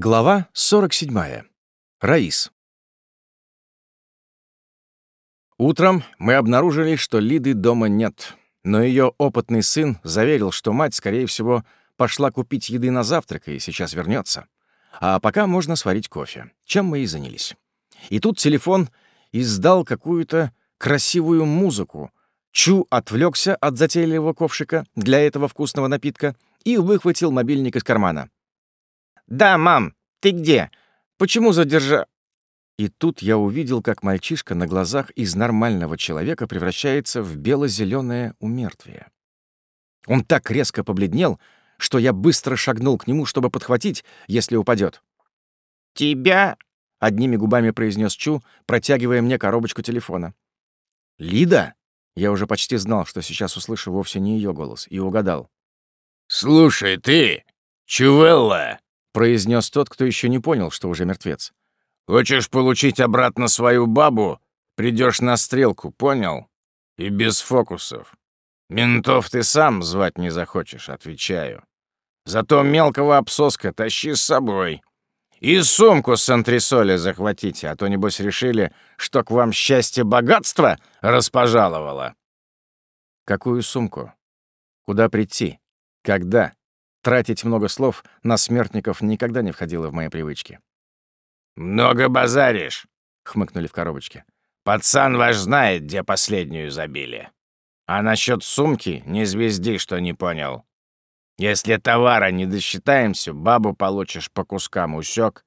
Глава 47. Раис. Утром мы обнаружили, что Лиды дома нет, но ее опытный сын заверил, что мать, скорее всего, пошла купить еды на завтрак и сейчас вернется. А пока можно сварить кофе, чем мы и занялись. И тут телефон издал какую-то красивую музыку. Чу отвлекся от затейливого ковшика для этого вкусного напитка и выхватил мобильник из кармана. «Да, мам, ты где? Почему задержа...» И тут я увидел, как мальчишка на глазах из нормального человека превращается в бело-зеленое умертвие. Он так резко побледнел, что я быстро шагнул к нему, чтобы подхватить, если упадет. «Тебя...» — одними губами произнес Чу, протягивая мне коробочку телефона. «Лида?» Я уже почти знал, что сейчас услышу вовсе не ее голос, и угадал. «Слушай, ты, Чувелла!» — произнес тот, кто еще не понял, что уже мертвец. «Хочешь получить обратно свою бабу? Придешь на стрелку, понял? И без фокусов. Ментов ты сам звать не захочешь, отвечаю. Зато мелкого обсоска тащи с собой. И сумку с антресоли захватите, а то, небось, решили, что к вам счастье-богатство распожаловало». «Какую сумку? Куда прийти? Когда?» Тратить много слов на смертников никогда не входило в мои привычки. «Много базаришь», — хмыкнули в коробочке. «Пацан ваш знает, где последнюю забили. А насчет сумки не звезди, что не понял. Если товара не досчитаемся, бабу получишь по кускам, усек.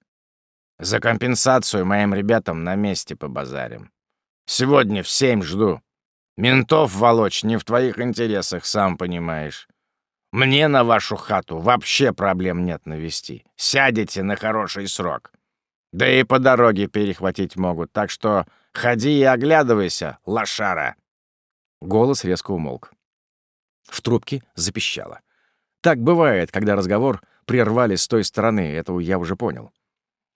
За компенсацию моим ребятам на месте побазарим. Сегодня в семь жду. Ментов волочь не в твоих интересах, сам понимаешь. Мне на вашу хату вообще проблем нет навести. Сядете на хороший срок. Да и по дороге перехватить могут, так что ходи и оглядывайся, лошара!» Голос резко умолк. В трубке запищало. Так бывает, когда разговор прервали с той стороны, этого я уже понял.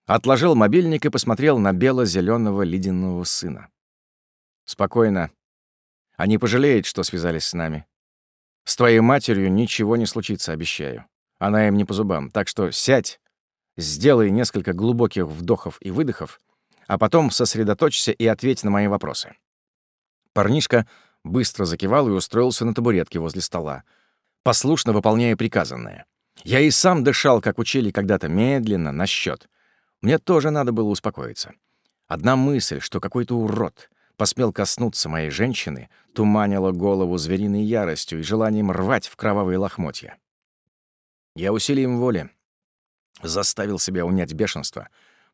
Отложил мобильник и посмотрел на бело-зеленого ледяного сына. «Спокойно. Они пожалеют, что связались с нами. С твоей матерью ничего не случится, обещаю. Она им не по зубам. Так что сядь, сделай несколько глубоких вдохов и выдохов, а потом сосредоточься и ответь на мои вопросы». Парнишка быстро закивал и устроился на табуретке возле стола, послушно выполняя приказанное. Я и сам дышал, как учили когда-то, медленно, на счет. Мне тоже надо было успокоиться. Одна мысль, что какой-то урод посмел коснуться моей женщины, туманила голову звериной яростью и желанием рвать в кровавые лохмотья. Я усилием воли заставил себя унять бешенство,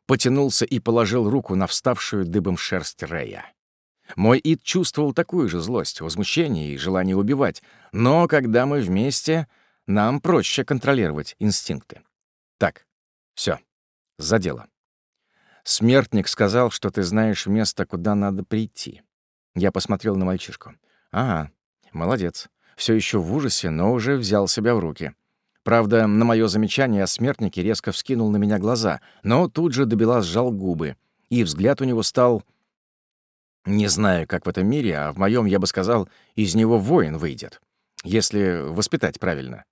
потянулся и положил руку на вставшую дыбом шерсть Рея. Мой Ид чувствовал такую же злость, возмущение и желание убивать, но когда мы вместе, нам проще контролировать инстинкты. Так, все, за дело. Смертник сказал, что ты знаешь место, куда надо прийти. Я посмотрел на мальчишку. Ага, молодец. Все еще в ужасе, но уже взял себя в руки. Правда, на мое замечание о смертнике резко вскинул на меня глаза, но тут же добила сжал губы, и взгляд у него стал... Не знаю, как в этом мире, а в моем, я бы сказал, из него воин выйдет, если воспитать правильно.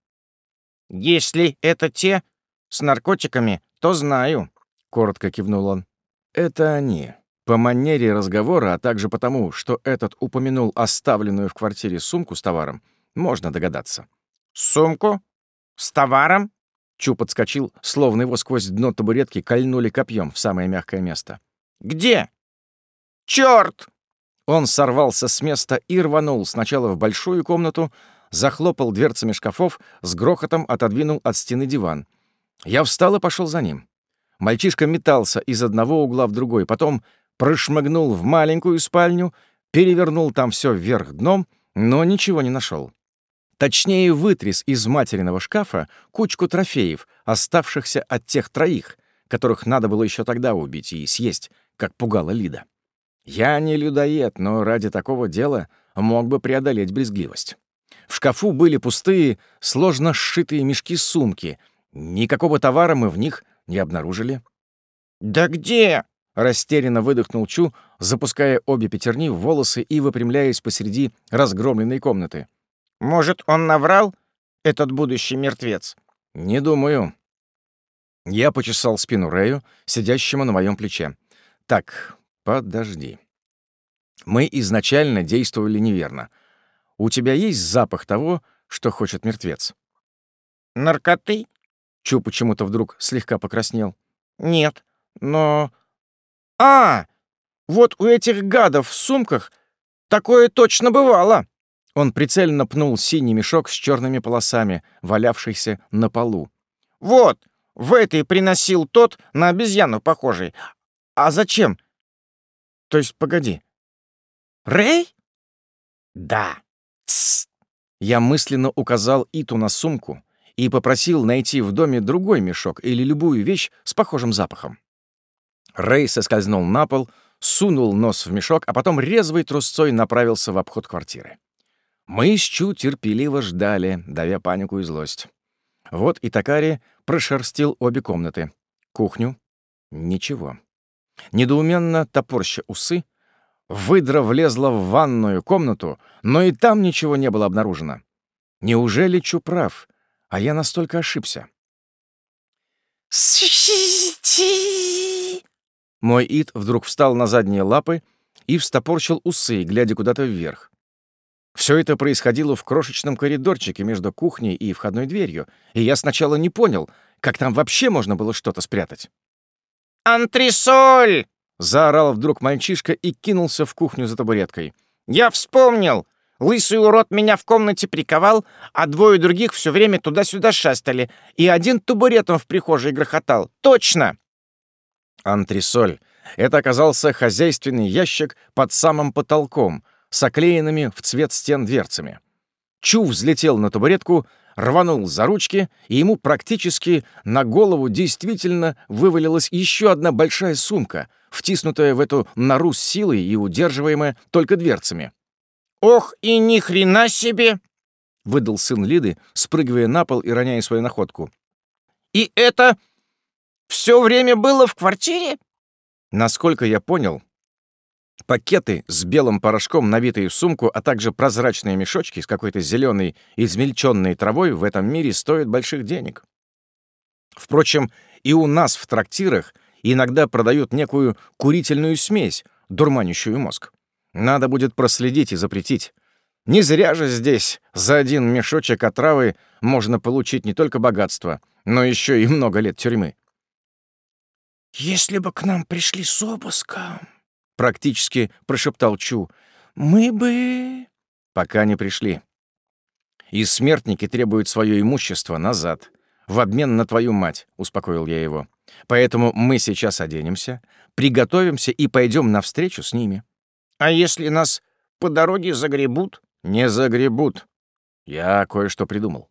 «Если это те с наркотиками, то знаю», — коротко кивнул он. «Это они. По манере разговора, а также потому, что этот упомянул оставленную в квартире сумку с товаром, можно догадаться». «Сумку? С товаром?» Чу подскочил, словно его сквозь дно табуретки кольнули копьем в самое мягкое место. «Где? Чёрт!» Он сорвался с места и рванул сначала в большую комнату, захлопал дверцами шкафов, с грохотом отодвинул от стены диван. Я встал и пошел за ним. Мальчишка метался из одного угла в другой, потом прошмыгнул в маленькую спальню, перевернул там все вверх дном, но ничего не нашел. Точнее, вытряс из материного шкафа кучку трофеев, оставшихся от тех троих, которых надо было еще тогда убить и съесть, как пугала Лида. Я не людоед, но ради такого дела мог бы преодолеть брезгливость. В шкафу были пустые, сложно сшитые мешки-сумки. Никакого товара мы в них не обнаружили. «Да где?» — растерянно выдохнул Чу, запуская обе пятерни в волосы и выпрямляясь посреди разгромленной комнаты. «Может, он наврал, этот будущий мертвец?» «Не думаю. Я почесал спину Рэю, сидящему на моем плече. «Так, подожди. Мы изначально действовали неверно. У тебя есть запах того, что хочет мертвец?» «Наркоты?» Чу почему-то вдруг слегка покраснел. «Нет, но...» «А, вот у этих гадов в сумках такое точно бывало!» Он прицельно пнул синий мешок с черными полосами, валявшийся на полу. «Вот, в этой приносил тот на обезьяну похожий. А зачем? То есть, погоди. Рэй? Да. Тсс. Я мысленно указал Иту на сумку и попросил найти в доме другой мешок или любую вещь с похожим запахом. Рэй соскользнул на пол, сунул нос в мешок, а потом резвой трусцой направился в обход квартиры. Мы с Чу терпеливо ждали, давя панику и злость. Вот и Такари прошерстил обе комнаты. Кухню — ничего. Недоуменно топорща усы, выдра влезла в ванную комнату, но и там ничего не было обнаружено. Неужели Чу прав, а я настолько ошибся? Мой Ит вдруг встал на задние лапы и встопорщил усы, глядя куда-то вверх. Все это происходило в крошечном коридорчике между кухней и входной дверью, и я сначала не понял, как там вообще можно было что-то спрятать. «Антресоль!» — заорал вдруг мальчишка и кинулся в кухню за табуреткой. «Я вспомнил! Лысый урод меня в комнате приковал, а двое других все время туда-сюда шастали, и один табуретом в прихожей грохотал. Точно!» Антресоль. Это оказался хозяйственный ящик под самым потолком, с оклеенными в цвет стен дверцами. Чу взлетел на табуретку, рванул за ручки, и ему практически на голову действительно вывалилась еще одна большая сумка, втиснутая в эту нору с силой и удерживаемая только дверцами. «Ох, и ни хрена себе!» — выдал сын Лиды, спрыгивая на пол и роняя свою находку. «И это все время было в квартире?» Насколько я понял, Пакеты с белым порошком, набитые в сумку, а также прозрачные мешочки с какой-то зеленой измельченной травой в этом мире стоят больших денег. Впрочем, и у нас в трактирах иногда продают некую курительную смесь, дурманящую мозг. Надо будет проследить и запретить. Не зря же здесь за один мешочек отравы можно получить не только богатство, но еще и много лет тюрьмы. «Если бы к нам пришли с обыском», практически прошептал Чу. «Мы бы...» «Пока не пришли. И смертники требуют свое имущество назад, в обмен на твою мать», — успокоил я его. «Поэтому мы сейчас оденемся, приготовимся и пойдем навстречу с ними». «А если нас по дороге загребут?» «Не загребут. Я кое-что придумал».